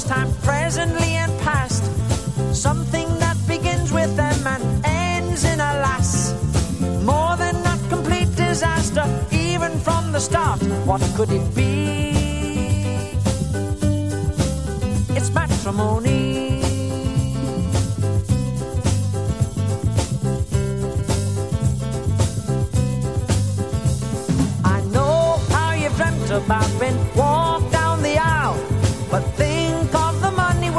future's time, presently and past. Something that begins with M and ends in a lass. More than a complete disaster, even from the start. What could it be? It's matrimony. I know how you've dreamt about being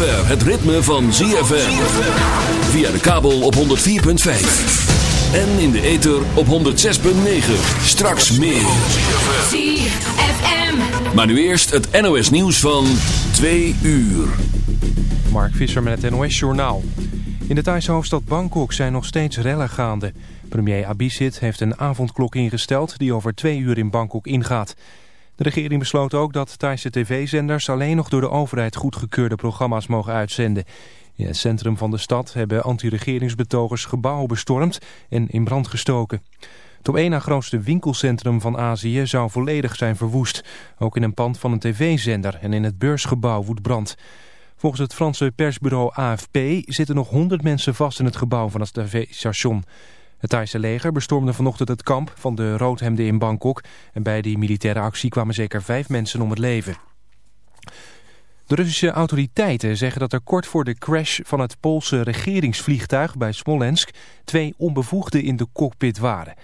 zover het ritme van ZFM. Via de kabel op 104.5. En in de ether op 106.9. Straks meer. ZFM. Maar nu eerst het NOS nieuws van 2 uur. Mark Visser met het NOS Journaal. In de Thaise hoofdstad Bangkok zijn nog steeds rellen gaande. Premier Abhisit heeft een avondklok ingesteld die over twee uur in Bangkok ingaat. De regering besloot ook dat Thaise tv-zenders alleen nog door de overheid goedgekeurde programma's mogen uitzenden. In het centrum van de stad hebben anti-regeringsbetogers gebouwen bestormd en in brand gestoken. Het op één na grootste winkelcentrum van Azië zou volledig zijn verwoest. Ook in een pand van een tv-zender en in het beursgebouw woedt brand. Volgens het Franse persbureau AFP zitten nog 100 mensen vast in het gebouw van het tv-station. Het Thaise leger bestormde vanochtend het kamp van de roodhemden in Bangkok. En bij die militaire actie kwamen zeker vijf mensen om het leven. De Russische autoriteiten zeggen dat er kort voor de crash van het Poolse regeringsvliegtuig bij Smolensk twee onbevoegden in de cockpit waren.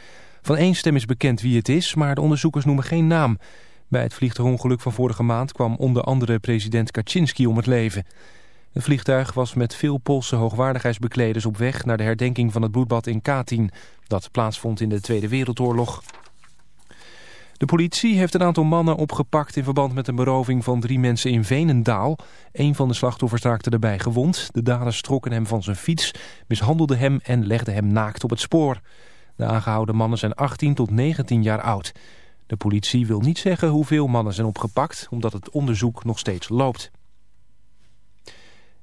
Van één stem is bekend wie het is, maar de onderzoekers noemen geen naam. Bij het vliegtuigongeluk van vorige maand kwam onder andere president Kaczynski om het leven. Het vliegtuig was met veel Poolse hoogwaardigheidsbekleders op weg naar de herdenking van het bloedbad in Katyn. Dat plaatsvond in de Tweede Wereldoorlog. De politie heeft een aantal mannen opgepakt in verband met een beroving van drie mensen in Venendaal. Een van de slachtoffers raakte erbij gewond. De daders trokken hem van zijn fiets, mishandelden hem en legden hem naakt op het spoor. De aangehouden mannen zijn 18 tot 19 jaar oud. De politie wil niet zeggen hoeveel mannen zijn opgepakt, omdat het onderzoek nog steeds loopt.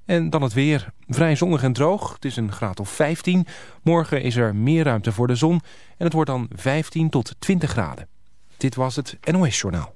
En dan het weer. Vrij zonnig en droog. Het is een graad of 15. Morgen is er meer ruimte voor de zon. En het wordt dan 15 tot 20 graden. Dit was het NOS Journaal.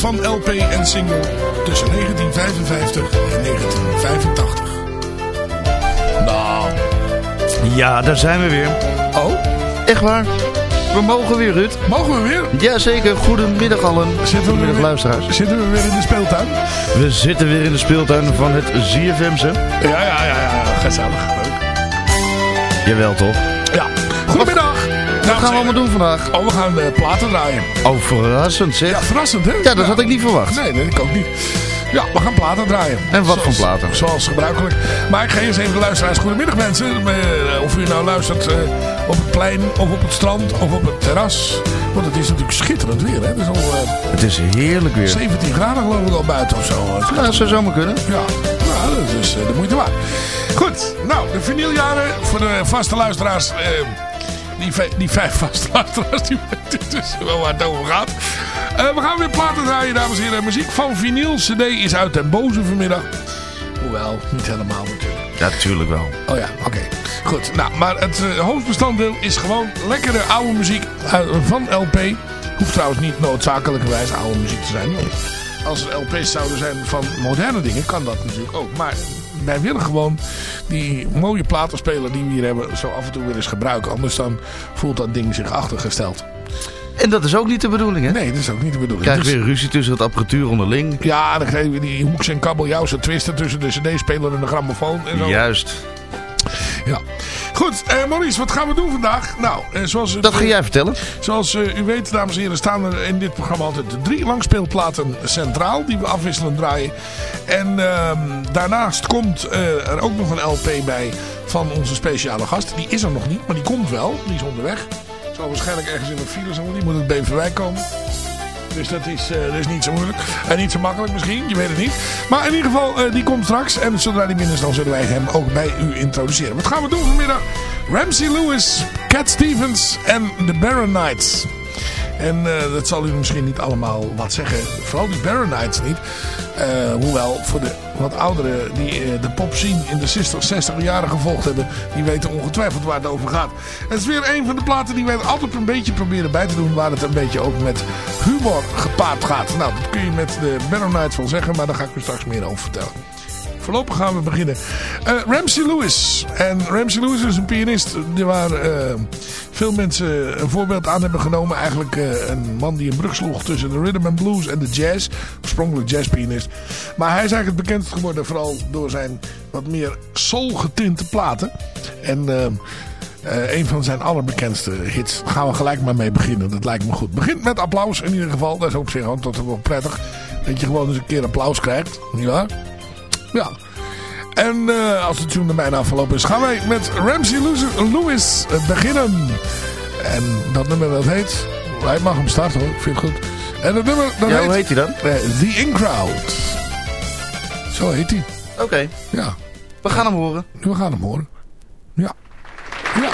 Van LP en single tussen 1955 en 1985. Nou. Ja, daar zijn we weer. Oh? Echt waar? We mogen weer, Ruud. Mogen we weer? Jazeker. Goedemiddag allen. Zitten we Goedemiddag weer, luisteraars. Zitten we weer in de speeltuin? We zitten weer in de speeltuin van het ZFM'se. Ja, ja, ja, ja. Gezellig. Leuk. Jawel toch? Gaan we allemaal doen vandaag? Oh, we gaan uh, platen draaien. Oh, verrassend zeg. Ja, verrassend hè? Ja, dat had ik niet verwacht. Nee, nee, ik ook niet. Ja, we gaan platen draaien. En wat zoals, voor platen? Zoals gebruikelijk. Maar ik ga eerst even de luisteraars. Goedemiddag mensen. Uh, of u nou luistert uh, op het plein, of op het strand, of op het terras. Want het is natuurlijk schitterend weer. Hè? Het, is al, uh, het is heerlijk weer. 17 graden geloof ik al buiten of zo. Ja, dat zou zomaar kunnen. Ja, nou, dat is de moeite waard. Goed, nou, de vinyljaren voor de vaste luisteraars. Die, die vijf vaste luisteraars, die weten dus wel waar het over gaat. Uh, we gaan weer platen draaien, dames en heren. Muziek van vinyl. CD is uit den boze vanmiddag. Hoewel, niet helemaal natuurlijk. Ja, natuurlijk wel. Oh ja, oké. Okay. Goed, nou, maar het uh, hoofdbestanddeel is gewoon lekkere oude muziek uh, van LP. Hoeft trouwens niet noodzakelijkerwijs oude muziek te zijn. Als er LP's zouden zijn van moderne dingen, kan dat natuurlijk ook. Maar wij willen gewoon die mooie platenspeler die we hier hebben zo af en toe weer eens gebruiken. Anders dan voelt dat ding zich achtergesteld. En dat is ook niet de bedoeling, hè? Nee, dat is ook niet de bedoeling. Krijg je dus... weer ruzie tussen het apparatuur onderling. Ja, dan krijg je die hoeks en kabeljauwse twisten tussen de cd-speler en de grammofoon. En zo. Juist. Ja. Goed, eh, Maurice, wat gaan we doen vandaag? Nou, eh, zoals... Dat ga jij vertellen. Zoals uh, u weet, dames en heren, staan er in dit programma altijd drie langspeelplaten centraal. Die we afwisselend draaien. En daarnaast komt er ook nog een LP bij van onze speciale gast. Die is er nog niet, maar die komt wel. Die is onderweg zal waarschijnlijk ergens in de file zijn, want die moet het Beverwijk komen. Dus dat is, uh, dat is niet zo moeilijk. En niet zo makkelijk misschien, je weet het niet. Maar in ieder geval, uh, die komt straks. En zodra die binnen is, dan zullen wij hem ook bij u introduceren. Wat gaan we doen vanmiddag? Ramsey Lewis, Cat Stevens en The Baronites. En uh, dat zal u misschien niet allemaal wat zeggen. Vooral die Baronites niet. hoewel, voor de wat ouderen die de pop scene in de 60, 60 jaren gevolgd hebben, die weten ongetwijfeld waar het over gaat. Het is weer een van de platen die wij altijd een beetje proberen bij te doen, waar het een beetje ook met humor gepaard gaat. Nou, dat kun je met de Baronites wel zeggen, maar daar ga ik u straks meer over vertellen. Voorlopig gaan we beginnen. Uh, Ramsey Lewis. En Ramsey Lewis is een pianist waar uh, veel mensen een voorbeeld aan hebben genomen. Eigenlijk uh, een man die een brug sloeg tussen de rhythm and blues en de jazz. Oorspronkelijk jazzpianist. Maar hij is eigenlijk het bekendst geworden vooral door zijn wat meer soul getinte platen. En... Een van zijn allerbekendste hits. Gaan we gelijk maar mee beginnen. Dat lijkt me goed. Begint met applaus in ieder geval. Dat is op zich altijd wel prettig. Dat je gewoon eens een keer applaus krijgt. Niet waar? Ja. En uh, als het tune er bijna afgelopen is, gaan wij met Ramsey Lewis beginnen. En dat nummer dat heet... Hij mag hem starten hoor, ik vind het goed. En dat nummer dat ja, heet... hoe heet hij dan? Uh, The In Crowd. Zo heet hij. Oké. Okay. Ja. We gaan hem horen. We gaan hem horen. Ja. Ja,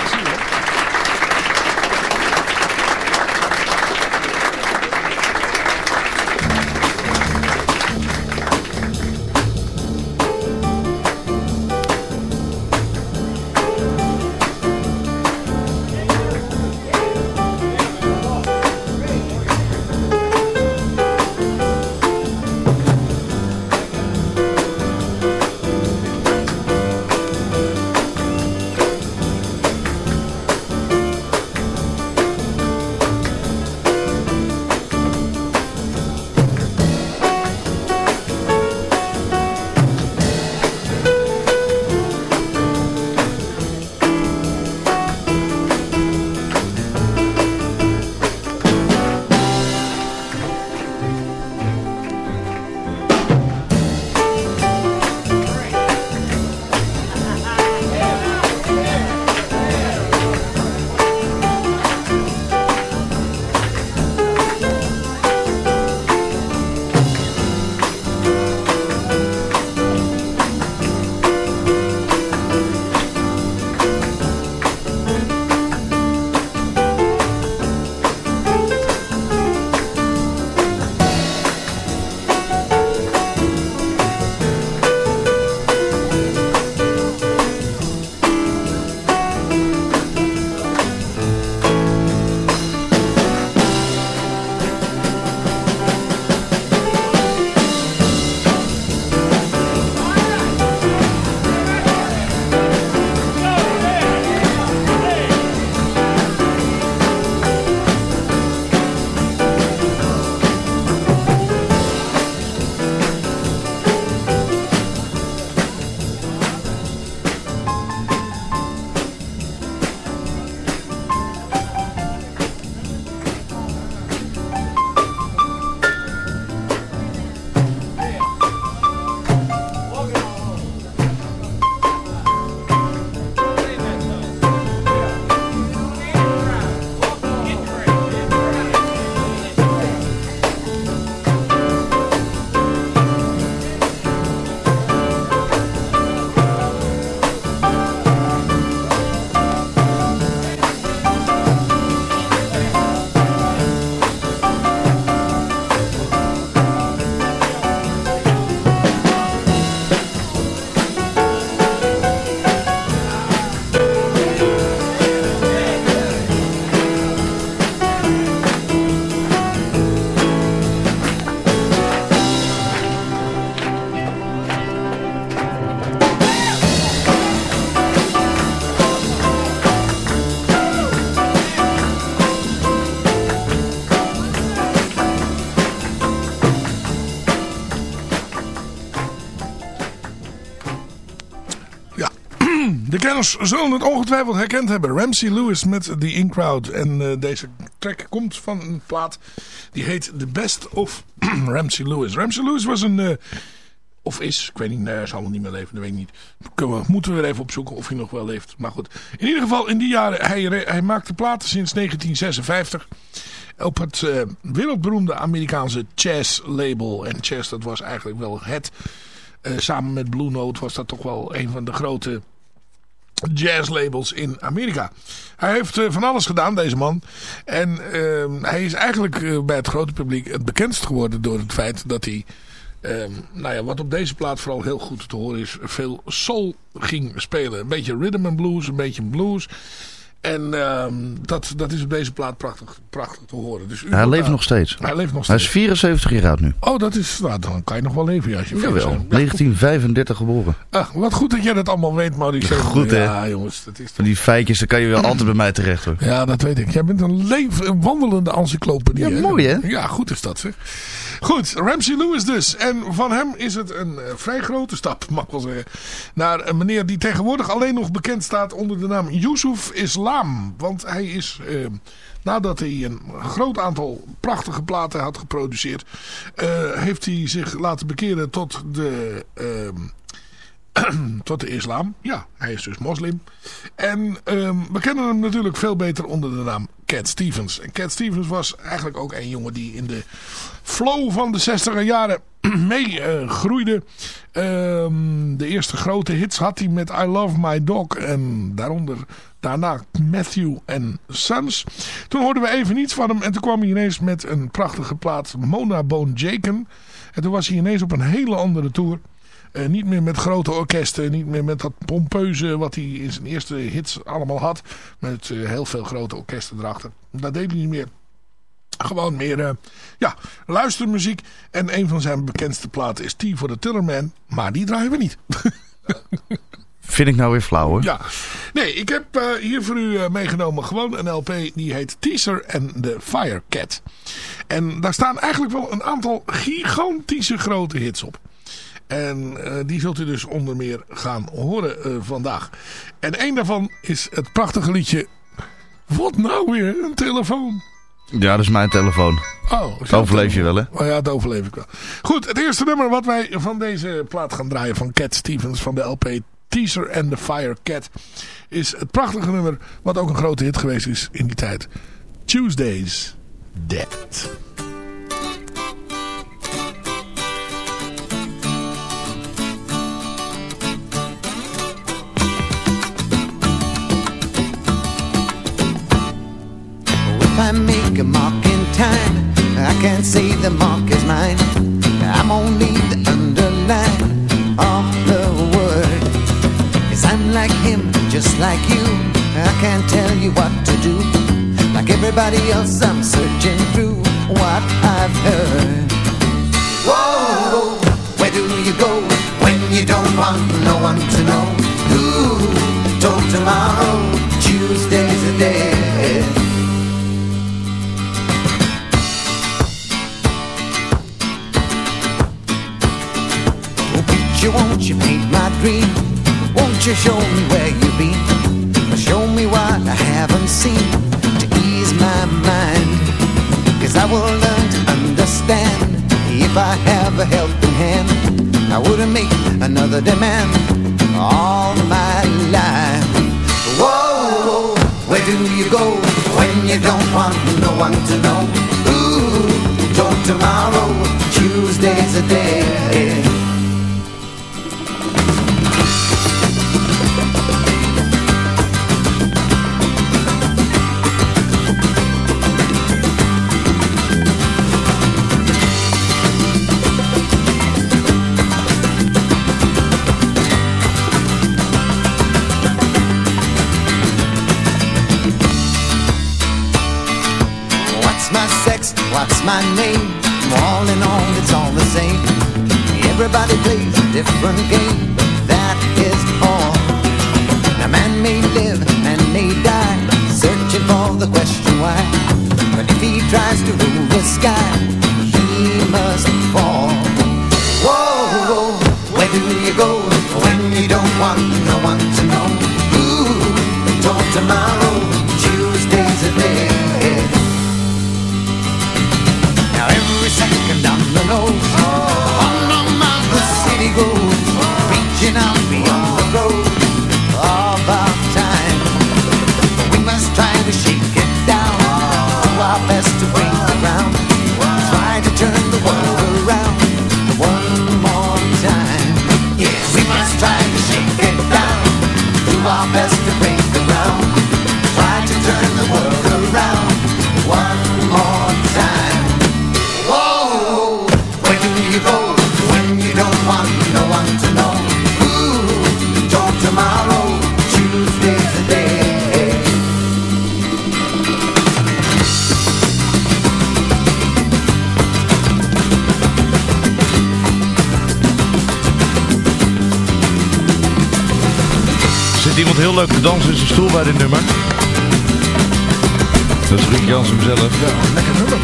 kenners zullen het ongetwijfeld herkend hebben. Ramsey Lewis met The In Crowd. En uh, deze track komt van een plaat die heet The Best of Ramsey Lewis. Ramsey Lewis was een... Uh, of is, ik weet niet, nee, hij zal niet meer leven, dat weet ik niet. We, moeten we er even opzoeken of hij nog wel leeft. Maar goed, in ieder geval in die jaren, hij, hij maakte platen sinds 1956 op het uh, wereldberoemde Amerikaanse Chess label. En Chess, dat was eigenlijk wel het, samen met Blue Note was dat toch wel een van de grote jazzlabels in Amerika. Hij heeft uh, van alles gedaan, deze man. En hij is eigenlijk bij het grote publiek het bekendst geworden door het feit dat hij... Um, nou ja, wat op deze plaat vooral heel goed te horen is, veel soul ging spelen. Een beetje rhythm and blues, een beetje blues. En uh, dat, dat is op deze plaat prachtig, prachtig te horen. Dus hij leeft nog steeds. Hij leeft nog steeds. Hij is 74 jaar oud nu. Oh, dat is, nou, dan kan je nog wel leven. Ja, als je Jawel, 1935 geboren. Ah, wat goed dat jij dat allemaal weet, Maurice. Goed, hè? Ja, jongens. Dat is Van die feitjes, dan kan je wel altijd bij mij terecht, hoor. Ja, dat weet ik. Jij bent een, leven, een wandelende encyclopedie. Ja, mooi, hè? Ja, goed is dat, zeg. Goed, Ramsey Lewis dus. En van hem is het een uh, vrij grote stap, mag ik wel zeggen. Naar een meneer die tegenwoordig alleen nog bekend staat onder de naam Yusuf Islam. Want hij is, uh, nadat hij een groot aantal prachtige platen had geproduceerd... Uh, heeft hij zich laten bekeren tot de... tot de islam. Ja, hij is dus moslim. En um, we kennen hem natuurlijk veel beter onder de naam Cat Stevens. En Cat Stevens was eigenlijk ook een jongen die in de flow van de 60er jaren mee uh, groeide. Um, de eerste grote hits had hij met I Love My Dog. En daaronder daarna Matthew and Sons. Toen hoorden we even niets van hem. En toen kwam hij ineens met een prachtige plaat Mona Bone Jaken. En toen was hij ineens op een hele andere tour. Uh, niet meer met grote orkesten, niet meer met dat pompeuze wat hij in zijn eerste hits allemaal had. Met uh, heel veel grote orkesten erachter. Dat deed hij niet meer. Gewoon meer, uh, ja, luistermuziek. En een van zijn bekendste platen is T for the Tillerman. Maar die draaien we niet. Vind ik nou weer flauw hoor. Ja. Nee, ik heb uh, hier voor u uh, meegenomen gewoon een LP die heet Teaser and the Firecat. En daar staan eigenlijk wel een aantal gigantische grote hits op. En uh, die zult u dus onder meer gaan horen uh, vandaag. En een daarvan is het prachtige liedje... Wat nou weer? Een telefoon. Ja, dat is mijn telefoon. Oh, dat overleef je wel, hè? Oh ja, dat overleef ik wel. Goed, het eerste nummer wat wij van deze plaat gaan draaien... van Cat Stevens van de LP Teaser and the Fire Cat... is het prachtige nummer wat ook een grote hit geweest is in die tijd. Tuesdays Dead. I make a mark in time. I can't say the mark is mine. I'm only the underline of the word. Cause I'm like him, just like you. I can't tell you what to do. Like everybody else I'm searching through what I've heard. Whoa, where do you go When you don't want no one to know? Who told tomorrow won't you paint my dream? Won't you show me where you've been? Show me what I haven't seen to ease my mind. Cause I will learn to understand if I have a helping hand. I wouldn't make another demand all my life. Whoa, where do you go when you don't want no one to know? Ooh, don't tomorrow, Tuesday's a day. My name? All in all, it's all the same. Everybody plays a different game, but that is all. A man may live and may die, searching for the question why. But if he tries to rule the sky, he must fall. Whoa, whoa, where do you go when you don't want no one to know? iemand heel leuk te dansen in zijn stoel bij dit nummer. Dat is Ruud Jansen zelf. Ja, lekker nummer.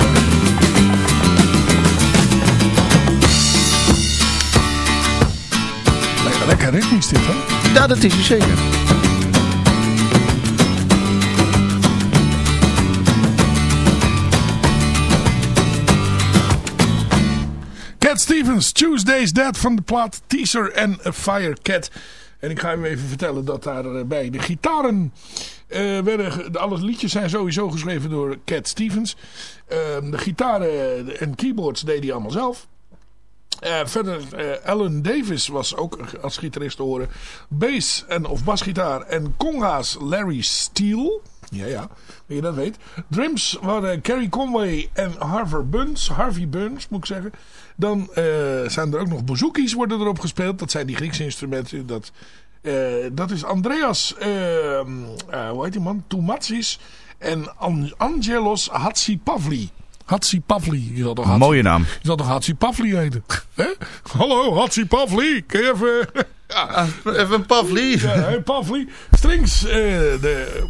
Lekker, lekker ritmisch dit, hè? Ja, dat is hij zeker. Cat Stevens, Tuesday's Dead van de plaat Teaser en A Fire Cat. En ik ga u even vertellen dat daarbij de gitaren eh, werden... Alle liedjes zijn sowieso geschreven door Cat Stevens. Eh, de gitaren en keyboards deed hij allemaal zelf. Uh, verder, uh, Alan Davis was ook als gitarist te horen. Bass en, of basgitaar en conga's Larry Steele. Ja, ja, wie je dat weet. Drums waren Kerry Conway en Harvey Burns. Harvey Burns, moet ik zeggen. Dan uh, zijn er ook nog bouzouki's worden erop gespeeld. Dat zijn die Griekse instrumenten. Dat, dat is Andreas, hoe heet die man? Toumatsis en An Angelos Hatsipavli. Hatsi Pavli. Je zal toch Hatsi, Mooie naam. Je zal toch Hatsi Pavli heten? Hè? Hallo, Hatsi Pavli. Kun je even... ja. ah, even een Pavli. Ja, hey, Pavli. Strings. Uh, de,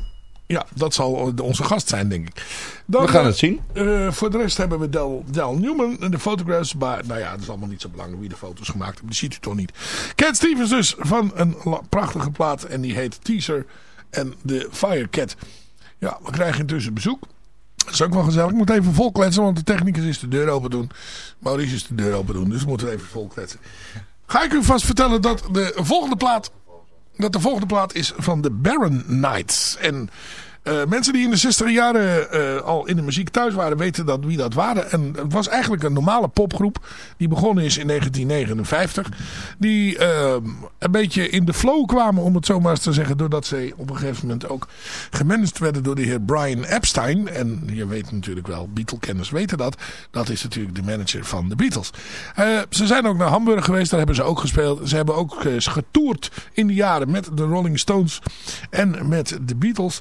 ja, dat zal onze gast zijn, denk ik. Dan, We gaan het zien. Uh, voor de rest hebben we Del, Del Newman en de fotographs. Maar nou ja, dat is allemaal niet zo belangrijk wie de foto's gemaakt hebben. Die ziet u toch niet. Cat Stevens dus van een prachtige plaat. En die heet Teaser en de Firecat. Ja, we krijgen intussen bezoek. Dat is ook wel gezellig. Ik moet even volkletsen, want de technicus is de deur open doen. Maurice is de deur open doen, dus we moeten even volkletsen. Ga ik u vast vertellen dat de volgende plaat, dat de volgende plaat is van de Baron Knights. En uh, mensen die in de 60 jaren uh, al in de muziek thuis waren, weten dat, wie dat waren. En het was eigenlijk een normale popgroep. Die begonnen is in 1959. Die uh, een beetje in de flow kwamen, om het zo maar eens te zeggen. Doordat ze op een gegeven moment ook gemanaged werden door de heer Brian Epstein. En je weet natuurlijk wel, Beatle-kenners weten dat. Dat is natuurlijk de manager van de Beatles. ze zijn ook naar Hamburg geweest, daar hebben ze ook gespeeld. Ze hebben ook getoerd in de jaren met de Rolling Stones en met de Beatles.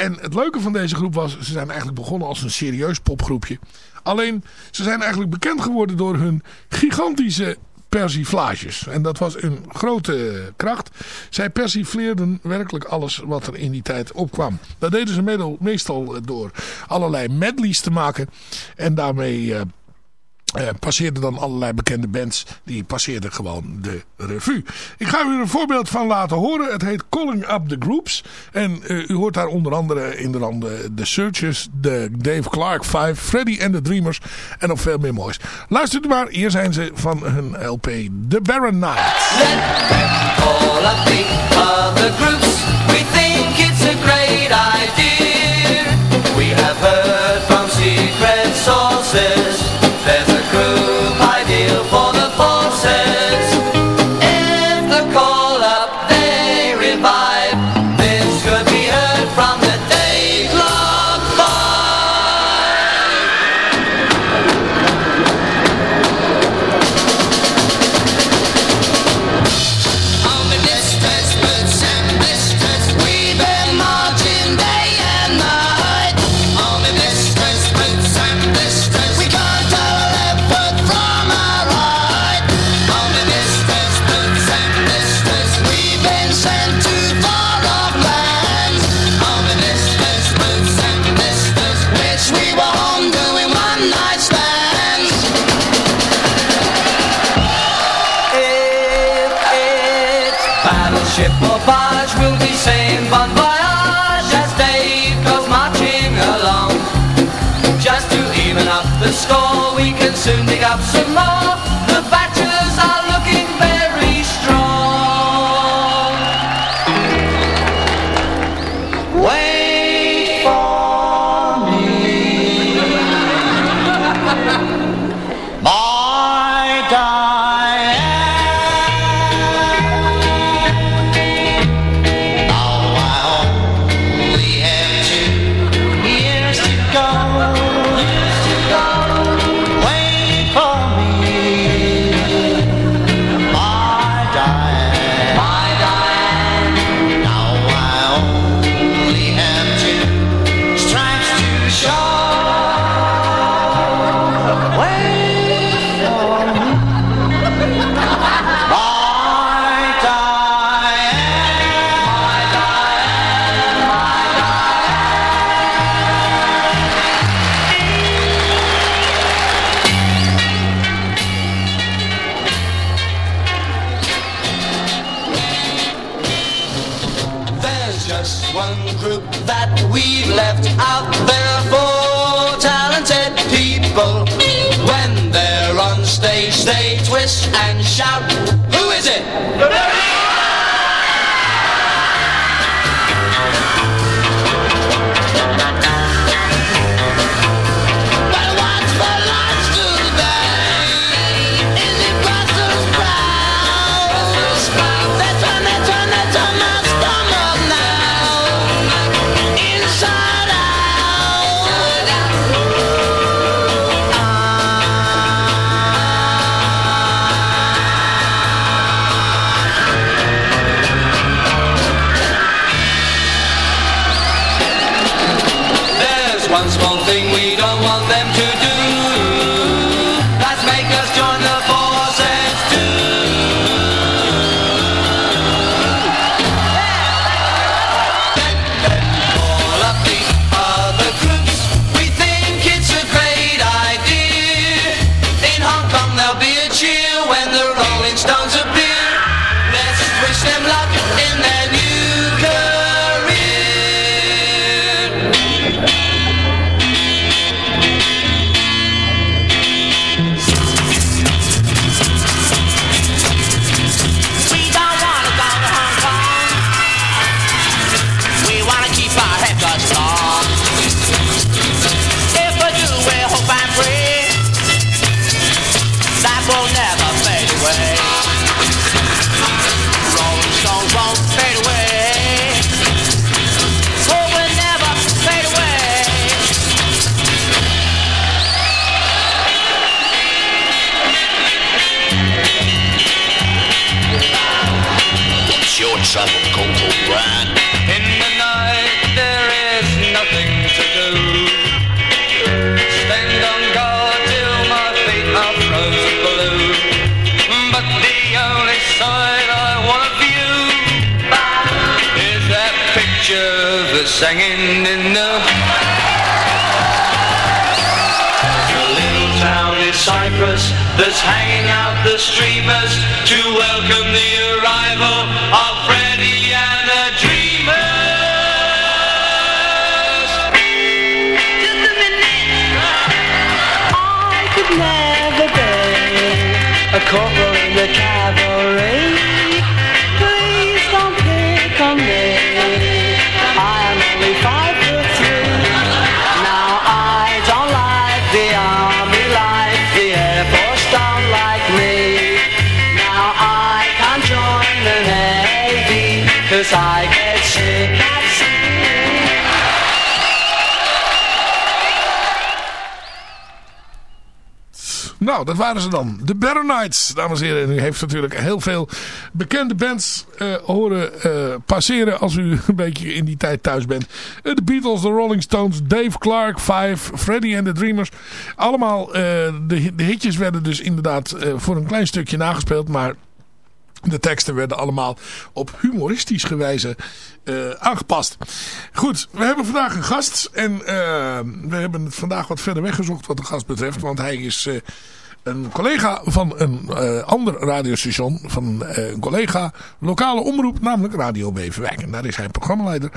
En het leuke van deze groep was, ze zijn eigenlijk begonnen als een serieus popgroepje. Alleen, ze zijn eigenlijk bekend geworden door hun gigantische persiflages. En dat was een grote kracht. Zij persifleerden werkelijk alles wat er in die tijd opkwam. Dat deden ze meestal door allerlei medleys te maken. En daarmee... Uh, passeerden dan allerlei bekende bands. Die passeerden gewoon de revue. Ik ga u een voorbeeld van laten horen. Het heet Calling Up The Groups. En uh, u hoort daar onder andere in de landen The Searchers, de Dave Clark 5, Freddy and the Dreamers en nog veel meer moois. Luistert u maar. Hier zijn ze van hun LP The Baron Night. Let all up the groups. Nou, dat waren ze dan. De Baronites, dames en heren. En u heeft natuurlijk heel veel bekende bands eh, horen eh, passeren als u een beetje in die tijd thuis bent. Eh, de Beatles, de Rolling Stones, Dave Clark, Five, Freddie and the Dreamers. Allemaal, de, de hitjes werden dus inderdaad voor een klein stukje nagespeeld, maar... De teksten werden allemaal op humoristische wijze eh, aangepast. Goed, we hebben vandaag een gast. En eh, we hebben vandaag wat verder weggezocht wat de gast betreft. Want hij is eh, een collega van een ander radiostation. Van een collega lokale omroep, namelijk Radio Beverwijk. En daar is hij programmaleider.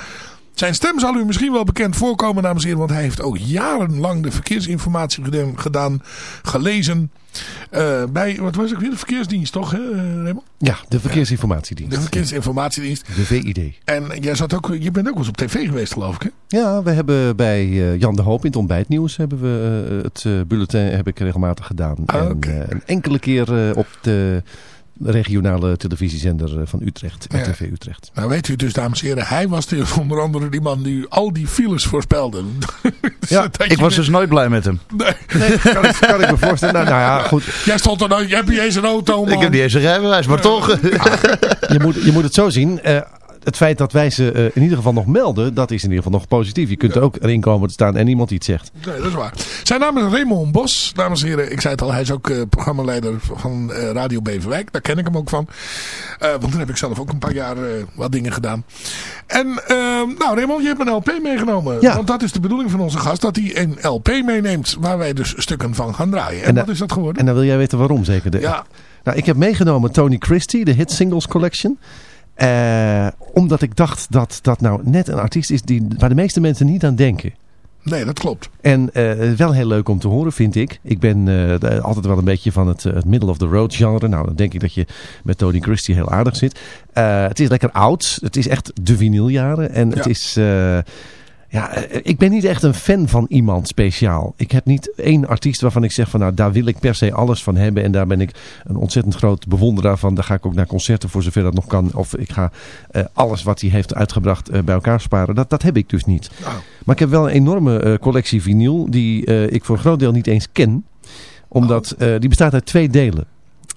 Zijn stem zal u misschien wel bekend voorkomen, dames en heren. Want hij heeft ook jarenlang de verkeersinformatie gedaan gelezen. Eh, bij, wat was het weer? De verkeersdienst, toch? Hè, eh, Raymond? Ja, de verkeersinformatiedienst. De verkeersinformatiedienst. De VID. En jij zat ook, je bent ook wel eens op tv geweest, geloof ik, hè? Ja, we hebben bij eh, Jan de Hoop in het ontbijtnieuws hebben we het bulletin heb ik regelmatig gedaan. Ah, en een enkele keer op de regionale televisiezender eh, van Utrecht, Ja. RTV Utrecht. Nou weet u dus, dames en heren, hij was dus onder andere die man die al die files voorspelde. Dus Ja, ik was dus nooit blij met hem. Nee. Nee, kan, ik, kan ik me voorstellen. Nou, nou ja, goed. Jij stond er nou, je hebt niet eens een auto, man. Ik heb niet eens een rijbewijs, maar toch. Je moet, je moet het zo zien. eh, het feit dat wij ze eh, in ieder geval nog melden, dat is in ieder geval nog positief. Je kunt er ook erin komen te staan en niemand iets zegt. Nee, dat is waar. Zijn naam is Raymond Bos, dames en heren. Ik zei het al, hij is ook eh, programmaleider van eh, Radio Beverwijk. Daar ken ik hem ook van. Want daar heb ik zelf ook een paar jaar wat dingen gedaan. En, eh, nou Raymond, je hebt een LP meegenomen. Ja. Want dat is de bedoeling van onze gast, dat hij een LP meeneemt waar wij dus stukken van gaan draaien. En, En wat is dat geworden? En dan wil jij weten waarom zeker. De, Ja. Nou, ik heb meegenomen Tony Christie, de Hit Singles Collection. Eh, omdat ik dacht dat dat nou net een artiest is die, waar de meeste mensen niet aan denken. Nee, dat klopt. En eh, wel heel leuk om te horen, vind ik. Ik ben eh, altijd wel een beetje van het, het middle of the road genre. Nou, dan denk ik dat je met Tony Christie heel aardig zit. Het is lekker oud. Het is echt de vinyljaren. En het is... ja, eh, ik ben niet echt een fan van iemand speciaal. Ik heb niet één artiest waarvan ik zeg van nou daar wil ik per se alles van hebben. En daar ben ik een ontzettend groot bewonderaar van. Daar ga ik ook naar concerten voor zover dat nog kan. Of ik ga eh, alles wat hij heeft uitgebracht eh, bij elkaar sparen. Dat, dat heb ik dus niet. Maar ik heb wel een enorme collectie vinyl die ik voor een groot deel niet eens ken. Omdat eh, die bestaat uit twee delen.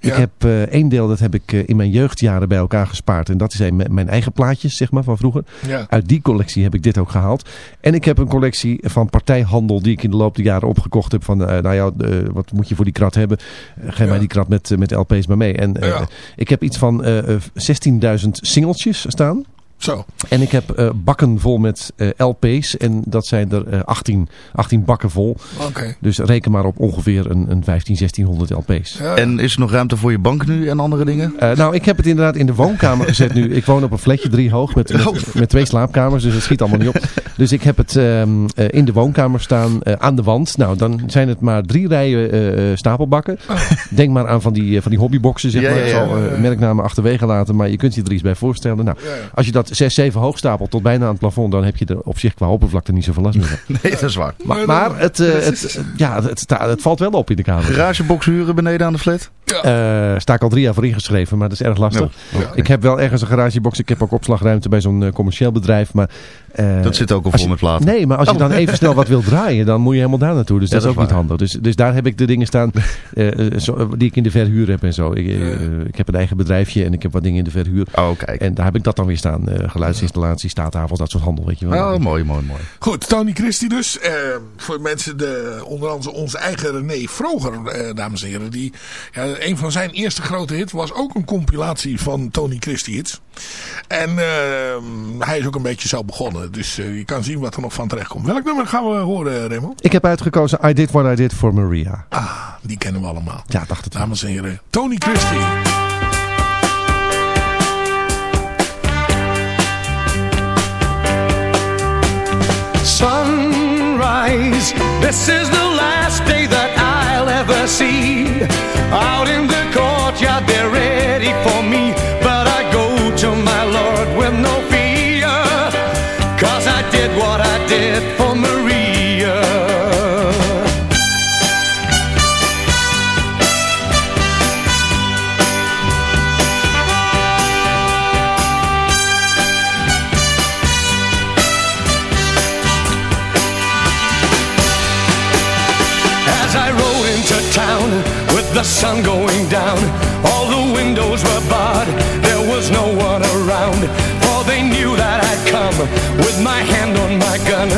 Ik heb eh, één deel, dat heb ik eh, in mijn jeugdjaren bij elkaar gespaard. En dat zijn mijn- mijn eigen plaatjes, zeg maar, van vroeger. Ja. Uit die collectie heb ik dit ook gehaald. En ik heb een collectie van partijhandel die ik in de loop der jaren opgekocht heb. Van, eh, nou ja, wat moet je voor die krat hebben? Geef mij die krat met, met LP's maar mee. En ik heb iets van eh, eh, 16.000 singeltjes staan. Zo. En ik heb eh, bakken vol met eh, LP's. En dat zijn er eh, 18, 18 bakken vol. Oké. Dus reken maar op ongeveer een, een 15, 1600 LP's. En is er nog ruimte voor je bank nu en andere dingen? Eh, nou, ik heb het inderdaad in de woonkamer gezet nu. Ik woon op een flatje drie hoog met, Oh. met, met twee slaapkamers. Dus het schiet allemaal niet op. Dus ik heb het ehm, eh, in de woonkamer staan eh, aan de wand. Nou, dan zijn het maar drie rijen eh, eh, stapelbakken. Denk maar aan van die, van die hobbyboxen, zeg Ja, maar. ja, Ik ja. zal eh, merknamen achterwege laten, maar je kunt je er iets bij voorstellen. Nou, als je dat zes, zeven hoog stapelt tot bijna aan het plafond, dan heb je er op zich qua oppervlakte niet zoveel last meer van. Nee, dat is waar. Maar, maar het, eh, het, ja, het, het valt wel op in de kamer. Garagebox huren beneden aan de flat? Eh, sta ik al drie jaar voor ingeschreven, maar dat is erg lastig. Ja. Ja. Ik heb wel ergens een garagebox. Ik heb ook opslagruimte bij zo'n eh, commercieel bedrijf. Maar, eh, Dat zit ook al vol je- met platen. Nee, maar als je Oh. dan even snel wat wil draaien, dan moet je helemaal daar naartoe. Dus Ja, dat is ook niet handig. Dus, dus daar heb ik de dingen staan zo- die ik in de verhuur heb en zo. Ik, ik heb een eigen bedrijfje en ik heb wat dingen in de verhuur. Oh, kijk. En daar heb ik dat dan weer staan. Eh, geluidsinstallatie, staattafels, dat soort handel, weet je wel. Oh, mooi, mooi, mooi. Goed, Tony Christie dus. Voor mensen, de, onder andere onze eigen René Vroger, dames en heren. Die, ja, een van zijn eerste grote hits was ook een compilatie van Tony Christie hits. En eh, hij is ook een beetje zo begonnen. Dus eh, je kan zien wat er nog van terecht komt. Welk nummer gaan we horen, Remo? Ik heb uitgekozen I Did What I Did for Maria. Ah, die kennen we allemaal. Ja, dacht het wel. Dames en heren, Tony Christie. sunrise. This is the last day that Ever see. Out in the courtyard, they're ready for me. But I go to my Lord with no fear. Cause I did what I did for sun going down, all the windows were barred, there was no one around. For they knew that I'd come with my hand on my gun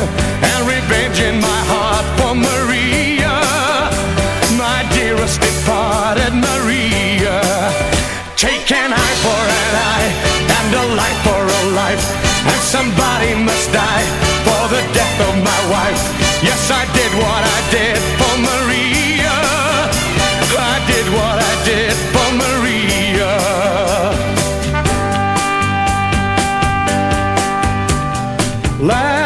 and revenge in my heart for Maria, my dearest departed Maria. Take an eye for an eye and a life for a life, and somebody must die for the death of my Last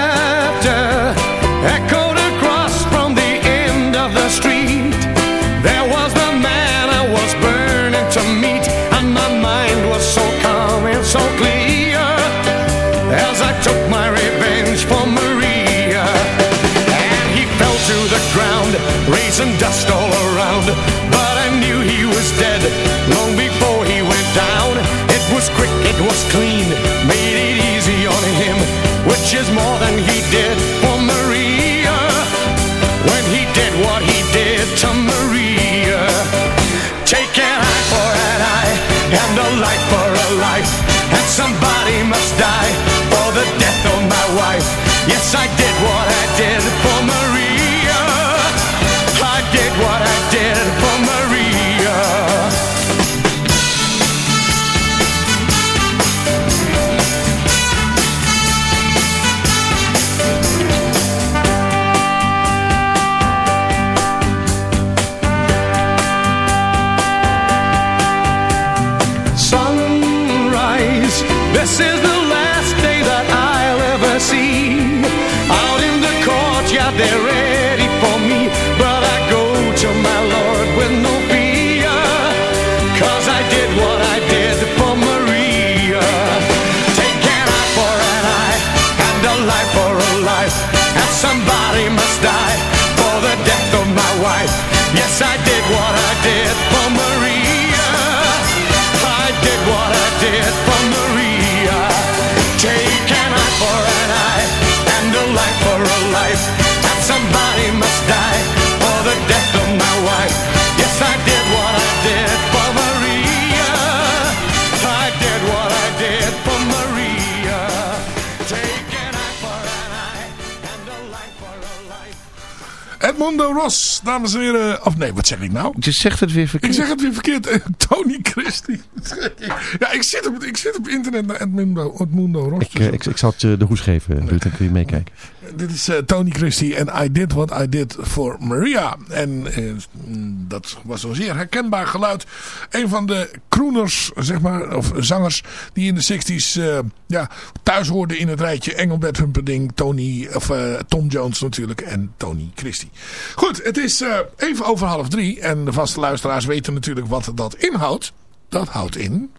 Edmondo Ross, dames en heren. Of nee, wat zeg ik nou? Je zegt het weer verkeerd. Ik zeg het weer verkeerd. Eh, Tony Christie. ja, ik zit, op, ik zit op internet naar Edmundo, Edmundo Ross. Ik, eh, ik, ik zal het je de hoes geven, Ruud, dan kun je meekijken. Dit is eh, Tony Christie en I Did What I Did for Maria. En eh, mm, dat was een zeer herkenbaar geluid. Een van de crooners, zeg maar, of zangers, die in de 60s eh, ja, thuis hoorden in het rijtje Engelbert Humperdinck, Tony, of, Tom Jones natuurlijk en Tony Christie. Goed, het is even over half drie en de vaste luisteraars weten natuurlijk wat dat inhoudt. Dat houdt in...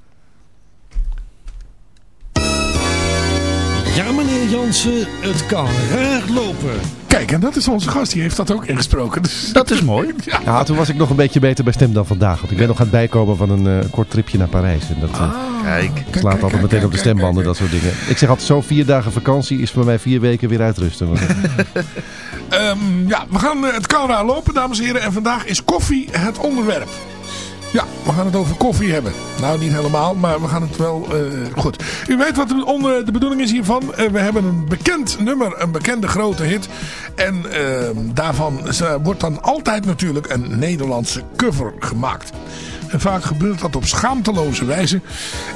Ja, meneer Jansen, het kan raar lopen. Kijk, en dat is onze gast, die heeft dat ook ingesproken. Dus... Dat is mooi. Ja. Ja, toen was ik nog een beetje beter bij stem dan vandaag. Want ik ben nog aan het bijkomen van een eh, kort tripje naar Parijs. En dat eh, Kijk. slaat altijd meteen op de stembanden, dat soort dingen. Ik zeg altijd zo, vier dagen vakantie is voor mij vier weken weer uitrusten. Want, Ehm, ja, we gaan eh, het kan raar lopen, dames en heren. En vandaag is koffie het onderwerp. Ja, we gaan het over koffie hebben. Nou, niet helemaal, maar we gaan het wel... eh, goed. U weet wat de, onder, de bedoeling is hiervan. Eh, we hebben een bekend nummer, een bekende grote hit. En ehm, daarvan eh, wordt dan altijd natuurlijk een Nederlandse cover gemaakt. En vaak gebeurt dat op schaamteloze wijze.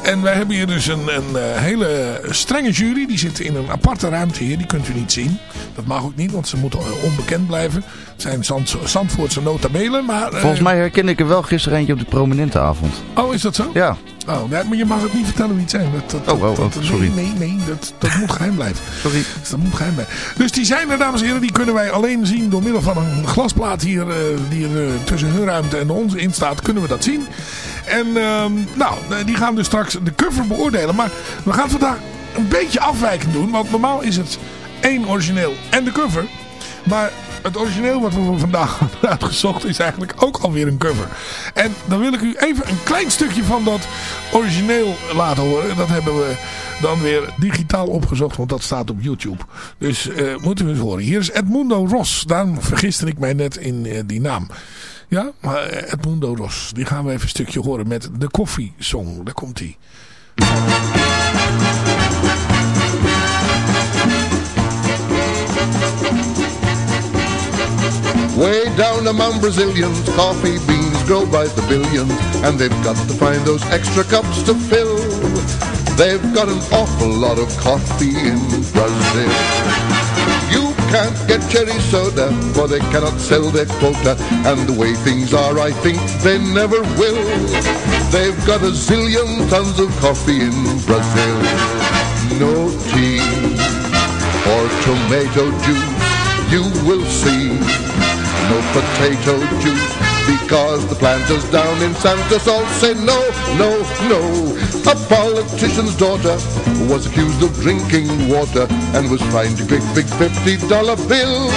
En wij hebben hier dus een, een hele strenge jury. Die zit in een aparte ruimte hier. Die kunt u niet zien. Dat mag ook niet, want ze moeten onbekend blijven. Het zijn Zand, Zandvoortse notabelen. Maar, eh, Volgens mij herken ik er wel gisteren eentje op de prominente avond. Oh, is dat zo? Ja. Oh, nee, maar je mag het niet vertellen wie het zijn. Dat, dat, Oh, oh, oh, sorry. Nee, nee, nee dat, dat moet geheim blijven. Sorry. Dus dat moet geheim blijven. Dus die zijn er, dames en heren. Die kunnen wij alleen zien door middel van een glasplaat hier. eh, die er eh, tussen hun ruimte en onze in staat. Kunnen we dat zien. En ehm, nou, die gaan dus straks de cover beoordelen. Maar we gaan vandaag een beetje afwijkend doen. Want normaal is het één origineel en de cover. Maar het origineel wat we vandaag hebben uitgezocht is eigenlijk ook alweer een cover. En dan wil ik u even een klein stukje van dat origineel laten horen. Dat hebben we dan weer digitaal opgezocht, want dat staat op YouTube. Dus eh, moeten we eens horen. Hier is Edmundo Ros. Daarom vergiste ik mij net in eh, die naam. Ja, maar eh, Edmundo Ros. Die gaan we even een stukje horen met de koffiesong. Daar komt hij. Way down among Brazilians, coffee beans grow by the billions, and they've got to find those extra cups to fill. They've got an awful lot of coffee in Brazil. You can't get cherry soda, for they cannot sell their quota, and the way things are, I think they never will. They've got a zillion tons of coffee in Brazil. No tea or tomato juice, you will see no potato juice because the planters down in Santa all say no, no, no. A politician's daughter was accused of drinking water and was fined a great big $50 bill.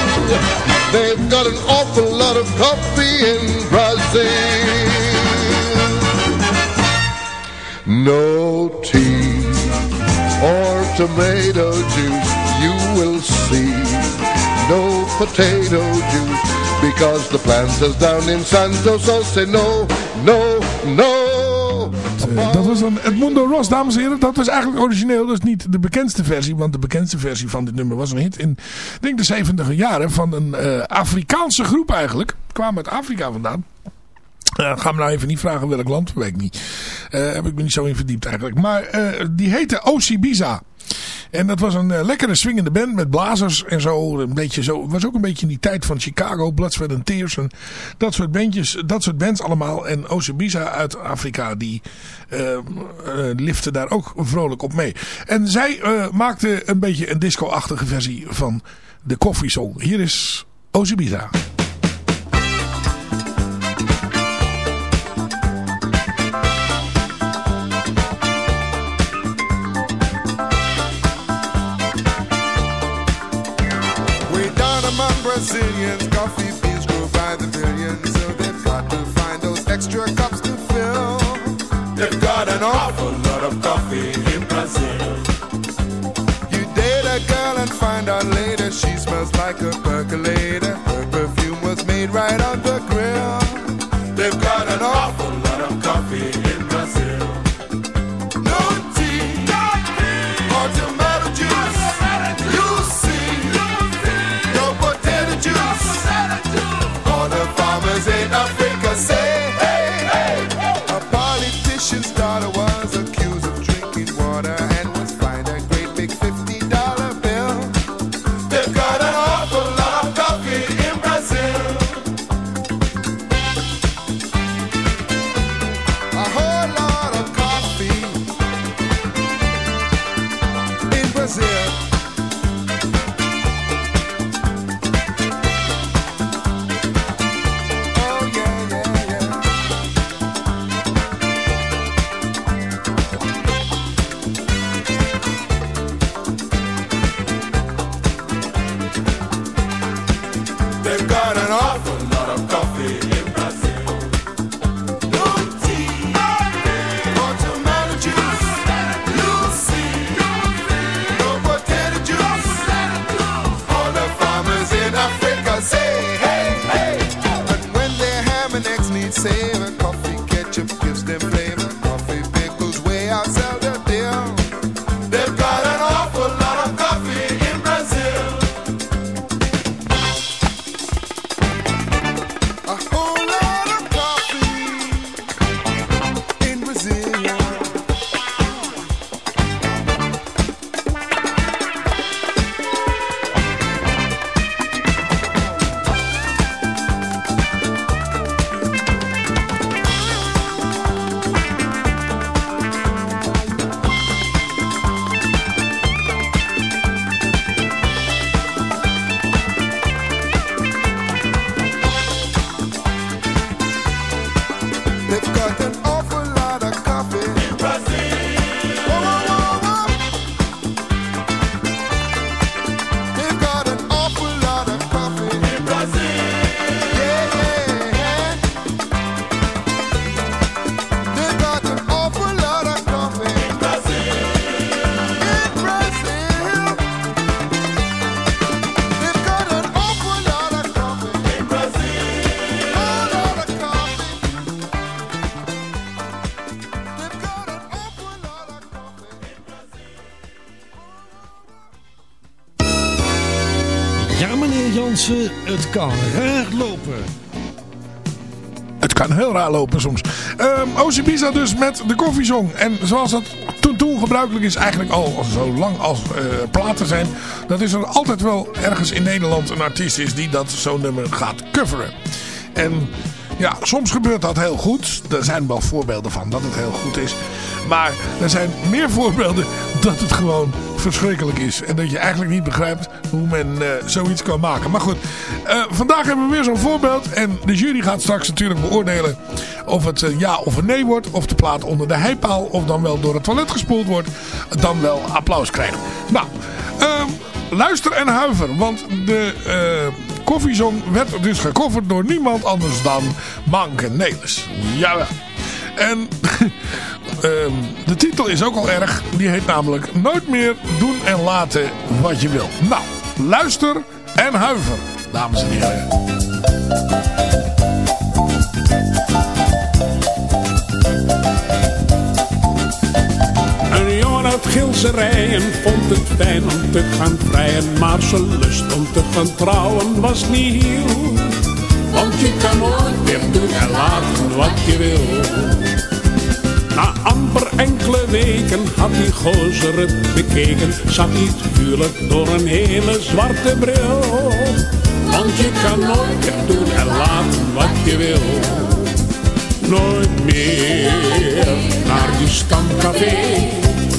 They've got an awful lot of coffee in Brazil. No tea or tomato juice, you will see. No potato juice because the planters down in Santos all say no, no, no. Eh, dat was dan Edmundo Ross, dames en heren. Dat was eigenlijk origineel. Is niet de bekendste versie. Want de bekendste versie van dit nummer was een hit in denk de 70 jaren. Van een eh, Afrikaanse groep eigenlijk. Kwam uit Afrika vandaan. Uh, ga me nou even niet vragen welk land, weet ik niet. Heb ik me niet zo in verdiept eigenlijk. Maar die heette Osibiza. En dat was een eh, lekkere swingende band met blazers en zo. Een beetje zo. was ook een beetje in die tijd van Chicago, Blood, Sweat and Tears. En dat soort bandjes, dat soort bands allemaal. En Osibisa uit Afrika, die uh, lifte daar ook vrolijk op mee. En zij maakte een beetje een disco-achtige versie van de Coffee Song. Hier is Osibisa. Brazilians, coffee beans grow by the billions, so they've got to find those extra cups Brazil. Het kan raar lopen. Het kan heel raar lopen soms. Ehm Osibisa dus met de koffiezong. En zoals dat toen, gebruikelijk is, eigenlijk al zo lang als eh, platen zijn. Dat is er altijd wel ergens in Nederland een artiest is die dat zo'n nummer gaat coveren. En ja, soms gebeurt dat heel goed. Er zijn wel voorbeelden van dat het heel goed is. Maar er zijn meer voorbeelden dat het gewoon verschrikkelijk is. En dat je eigenlijk niet begrijpt hoe men eh, zoiets kan maken. Maar goed, eh, vandaag hebben we weer zo'n voorbeeld. En de jury gaat straks natuurlijk beoordelen of het een ja of een nee wordt. Of de plaat onder de heipaal of dan wel door het toilet gespoeld wordt. Dan wel applaus krijgt. Nou, ehm, luister en huiver. Want de eh, koffiezong werd dus gecoverd door niemand anders dan Manke Nelis. Jawel. En ehm, de titel is ook al erg. Die heet namelijk Nooit meer doen en laten wat je wil. Nou, luister en huiver, dames en heren. Een jongen uit Gilserijen vond het fijn om te gaan vrijen, maar zijn lust om te gaan trouwen was niet. Want je kan nooit meer doen en laten wat je wil. Na amper enkele weken had die gozer het bekeken. Zag hij het huwelijk door een hele zwarte bril. Want je kan nooit meer doen en laten wat je wil. Nooit meer naar die stamcafé.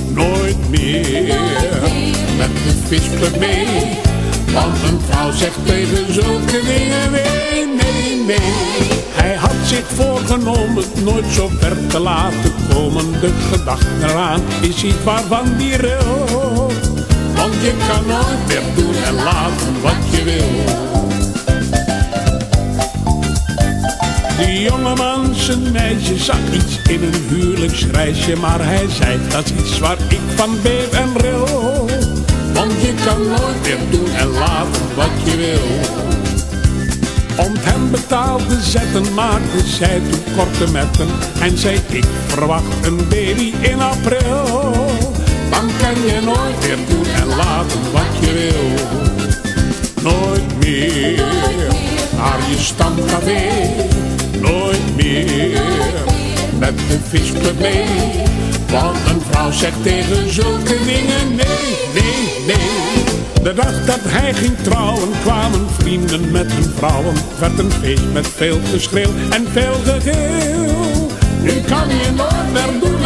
Nooit meer met de visclub mee. Want een vrouw zegt tegen zulke dingen nee, voorgenomen nooit zo ver te laten komen. De gedachte eraan is iets waarvan die ril. Want je kan nooit meer doen en laten wat je wil. Die jongeman zijn meisje zag iets in een huwelijksreisje Maar hij zei dat iets waar ik van beef en ril Want je kan nooit meer doen en laten wat je wil Om hem betaald te zetten maakte zij toen korte metten. En zei ik verwacht een baby in april. Dan kan je nooit meer doen en laten wat je wil. Nooit meer naar je stamcafé. Nooit meer met de visclub mee Want een vrouw zegt tegen zulke dingen nee, nee, nee. De dag dat hij ging trouwen kwamen vrienden met hun vrouwen. Werd een feest met veel geschreeuw en veel gegeel Nu kan je nooit meer doen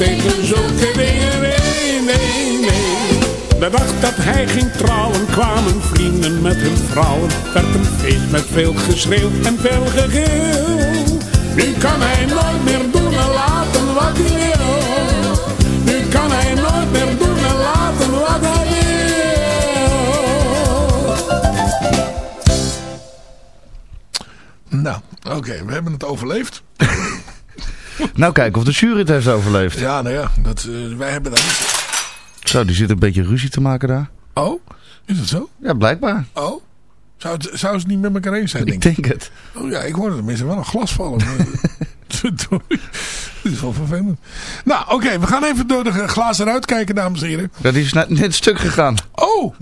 tegen zulke dingen nee, nee, nee. De dag dat hij ging trouwen kwamen vrienden met hun vrouwen. Werd een feest met veel geschreeuw en veel gegil. Nu kan hij nooit meer doen en laten wat hij wil. Nu kan hij nooit meer doen en laten wat hij wil. Nou, oké, we hebben het overleefd. Nou, kijken of de jury het heeft overleefd. Ja, nou ja, dat, eh, wij hebben dat niet. Zo, die zit een beetje ruzie te maken daar. Oh, is dat zo? Ja, blijkbaar. Oh, zou het, zou het niet met elkaar eens zijn, Ik denk ik? denk het. Oh ja, ik hoorde tenminste wel een glas vallen. Dit is wel vervelend. Nou, oké, we gaan even door de glazen eruit kijken, dames en heren. Die is net, net stuk gegaan. Oh,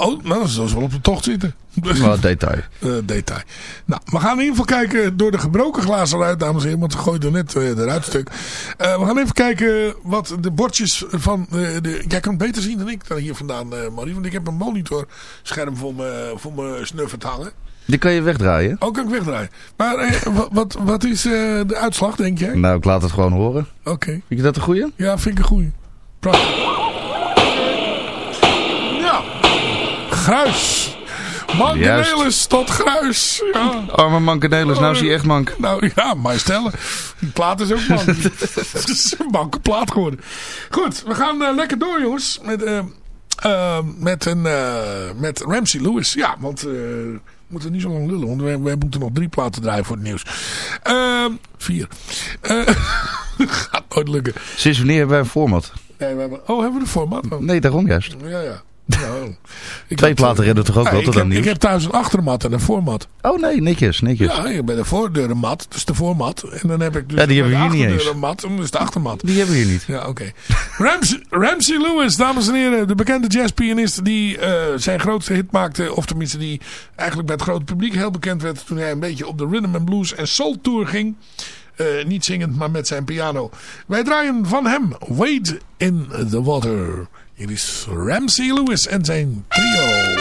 oh nou, dat is wel op de tocht zitten. Wat detail. Eh, detail. Nou, we gaan in ieder geval kijken door de gebroken glazen eruit, dames en heren. Want we gooiden er net eh, eruit stuk. Eh, we gaan even kijken wat de bordjes van... de, jij kan het beter zien dan ik dan hier vandaan, Marie. Want ik heb een monitorscherm voor me, voor me snuffert hangen. Die kan je wegdraaien. Ook kan ik wegdraaien. Maar eh, wat, wat, is de uitslag, denk jij? Nou, ik laat het gewoon horen. Oké. Vind je dat een goeie? Ja, vind ik een goeie. Prachtig. Ja. Gruis. Mankenelis tot gruis. Ja. Arme mankenelis, nou zie je echt mank. Nou ja, maar stellen. Die plaat is ook mank. Het is een manke plaat geworden. Goed, we gaan eh, lekker door jongens. Met, eh, eh, met, een, met Ramsey Lewis. Ja, want we moeten niet zo lang lullen. Want wij, wij moeten nog drie platen draaien voor het nieuws. Ehm, vier. Gaat nooit lukken. Sinds wanneer hebben wij een format? Nee, we hebben, oh, hebben we een format? Nee, daarom juist. Ja, ja. Nou, ik Twee platen redden toch ook Ja, wel tot heb, aan nieuws? Ik heb thuis een achtermat en een voormat. Oh nee, netjes, netjes. Ja, ik ben de voordeur een mat, dus de voormat. En dan heb ik dus Ja, die hebben we de hier niet eens. een mat, dus de achtermat. Die hebben we hier niet. Ja, oké. Ramsey, Ramsey Lewis, dames en heren. De bekende jazzpianist die eh, zijn grootste hit maakte. Of tenminste die eigenlijk bij het grote publiek heel bekend werd. Toen hij een beetje op de rhythm and blues en soul tour ging. Eh, niet zingend, maar met zijn piano. Wij draaien van hem Wade in the Water. Hier is Ramsey Lewis en zijn trio.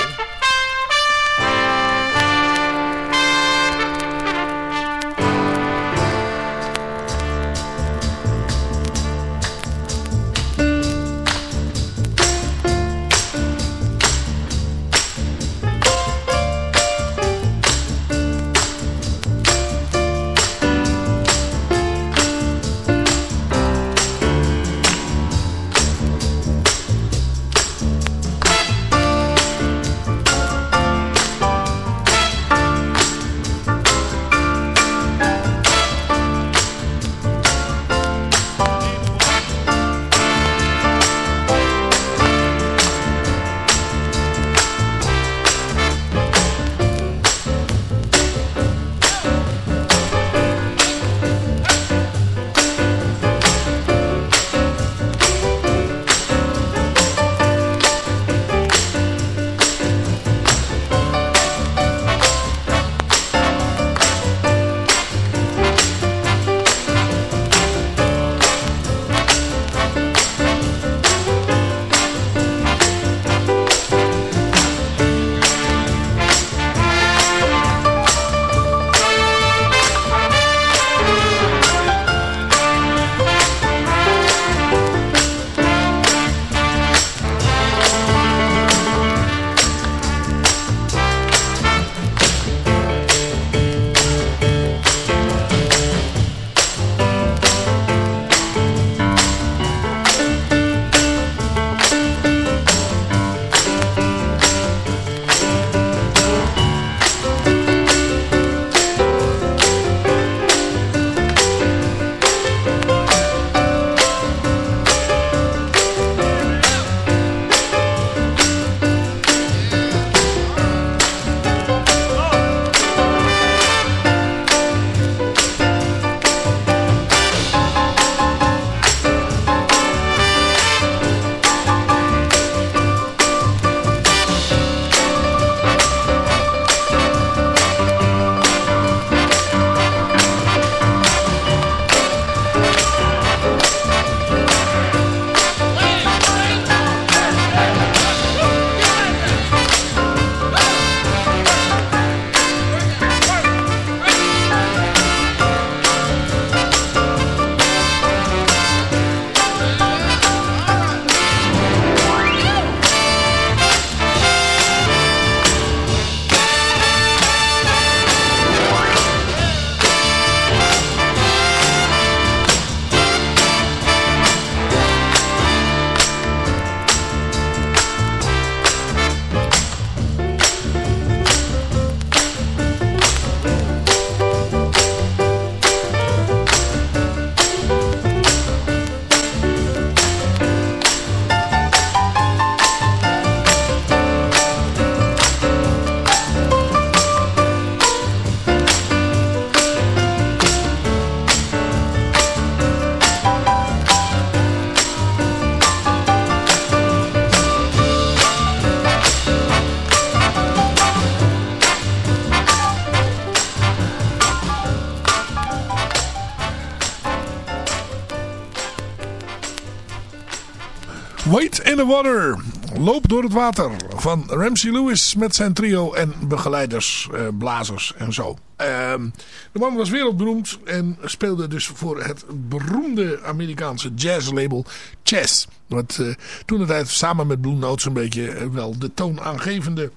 The Water. Loop door het water. Van Ramsey Lewis met zijn trio en begeleiders, eh, blazers en zo. Ehm, de man was wereldberoemd en speelde dus voor het beroemde Amerikaanse jazzlabel Chess. Wat eh, toen de tijd samen met Blue Notes een beetje eh, wel de toonaangevende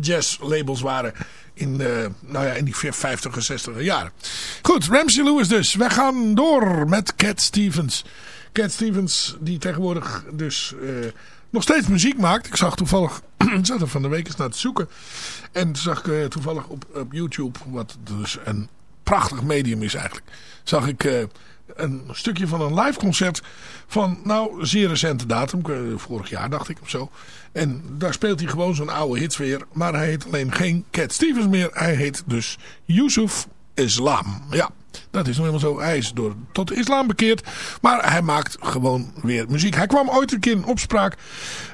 jazzlabels waren in, eh, nou ja, in die 50 en 60 jaren. Goed, Ramsey Lewis dus. Wij gaan door met Cat Stevens. Cat Stevens die tegenwoordig dus eh, nog steeds muziek maakt. Ik zag toevallig, zat er van de week eens naar te zoeken. En zag ik eh, toevallig op, op YouTube, wat dus een prachtig medium is eigenlijk. Zag ik eh, een stukje van een live concert van, nou, zeer recente datum. Vorig jaar dacht ik of zo. En daar speelt hij gewoon zo'n oude hits weer. Maar hij heet alleen geen Cat Stevens meer. Hij heet dus Yusuf Islam. Ja, dat is nog helemaal zo. Hij is door, tot de islam bekeerd. Maar hij maakt gewoon weer muziek. Hij kwam ooit een keer in opspraak.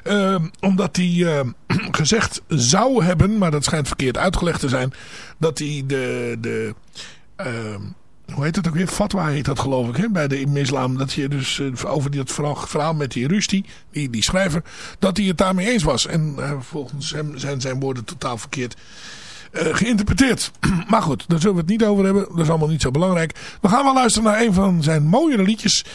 eh, omdat hij eh, gezegd zou hebben. Maar dat schijnt verkeerd uitgelegd te zijn. Dat hij de... de eh, hoe heet het ook weer? Fatwa heet dat geloof ik hè? bij de islam. Dat je dus over dat verhaal, met die Rusty, die, die schrijver, dat hij het daarmee eens was. En volgens hem zijn zijn woorden totaal verkeerd geïnterpreteerd. maar goed, daar zullen we het niet over hebben. Dat is allemaal niet zo belangrijk. We gaan wel luisteren naar een van zijn mooiere liedjes.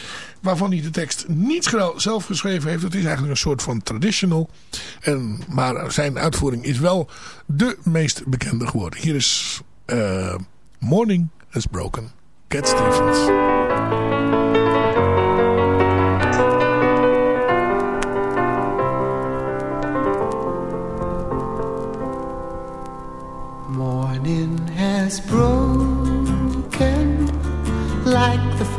Waarvan hij de tekst niet zelf geschreven heeft. Het is eigenlijk een soort van traditional. En, maar zijn uitvoering is wel de meest bekende geworden. Hier is eh, Morning is Broken. Cat Stevens.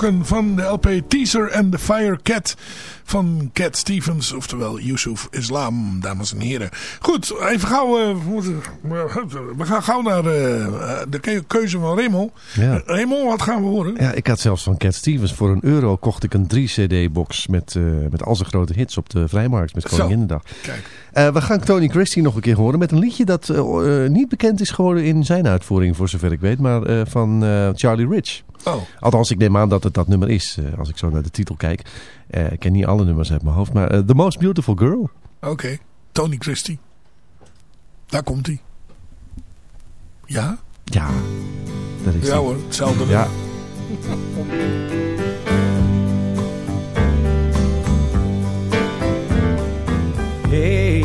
Broken van de LP Teaser and the Fire Cat van Cat Stevens, oftewel Yusuf Islam, dames en heren. Goed, even gauw, eh, we, gaan gauw naar eh, de ke- keuze van Raymond. Ja. Raymond, wat gaan we horen? Ja, ik had zelfs van Cat Stevens voor een euro kocht ik een 3-cd-box met, eh, met al zijn grote hits op de vrijmarkt met Koninginnedag. kijk. We gaan Tony Christie nog een keer horen met een liedje dat niet bekend is geworden in zijn uitvoering, voor zover ik weet, maar van Charlie Rich. Oh. Althans, ik neem aan dat het dat nummer is, eh, als ik zo naar de titel kijk. Eh, ik ken niet alle nummers uit mijn hoofd, maar eh, The Most Beautiful Girl. Oké, Tony Christie. Daar komt hij. Ja? Ja, dat is Ja die. hoor, hetzelfde Ja. Hey,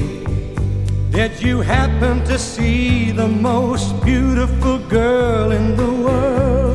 did you happen to see the most beautiful girl in the world?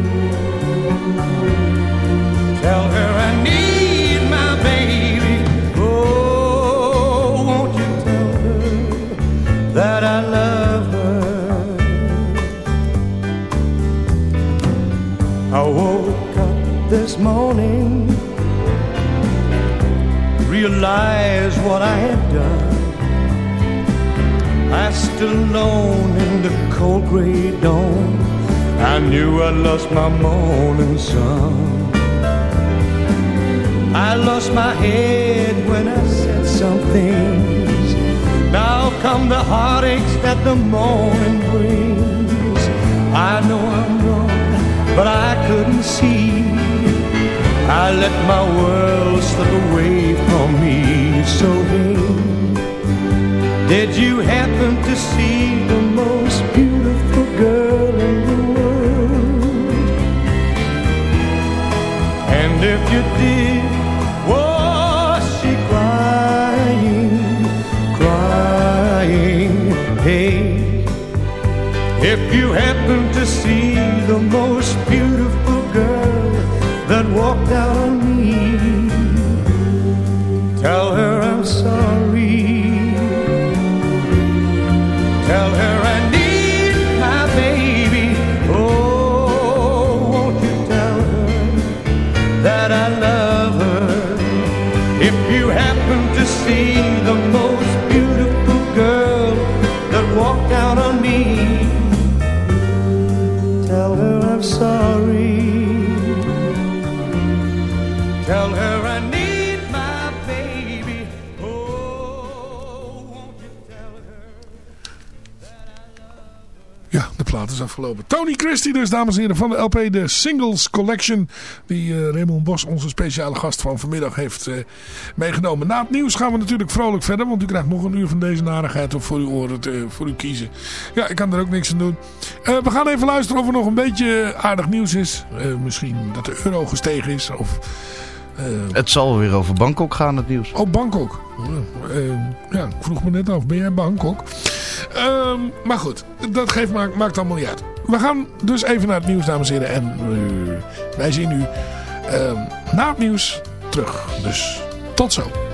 This morning, realized what I had done. I stood alone in the cold gray dawn. I knew I'd lost my morning sun. I lost my head when I said some things. Now come the heartaches that the morning brings. I know I'm wrong, but I couldn't see. I let my world slip away from me. So hey. Did you happen to see the most beautiful girl in the world? And if you did, afgelopen. Tony Christie dus, dames en heren, van de LP de Singles Collection. Die eh, Raymond Bos, onze speciale gast van vanmiddag, heeft eh, meegenomen. Na het nieuws gaan we natuurlijk vrolijk verder. Want u krijgt nog een uur van deze narigheid voor uw oren te, voor u kiezen. Ja, ik kan er ook niks aan doen. Eh, we gaan even luisteren of er nog een beetje aardig nieuws is. Misschien dat de euro gestegen is. Of, Het zal weer over Bangkok gaan, het nieuws. Oh, Bangkok. Eh, ja, ik vroeg me net af, ben jij Bangkok? Ehm, maar goed, dat geeft, maakt, maakt allemaal niet uit. We gaan dus even naar het nieuws, dames en heren. En eh, wij zien u ehm, na het nieuws terug. Dus tot zo.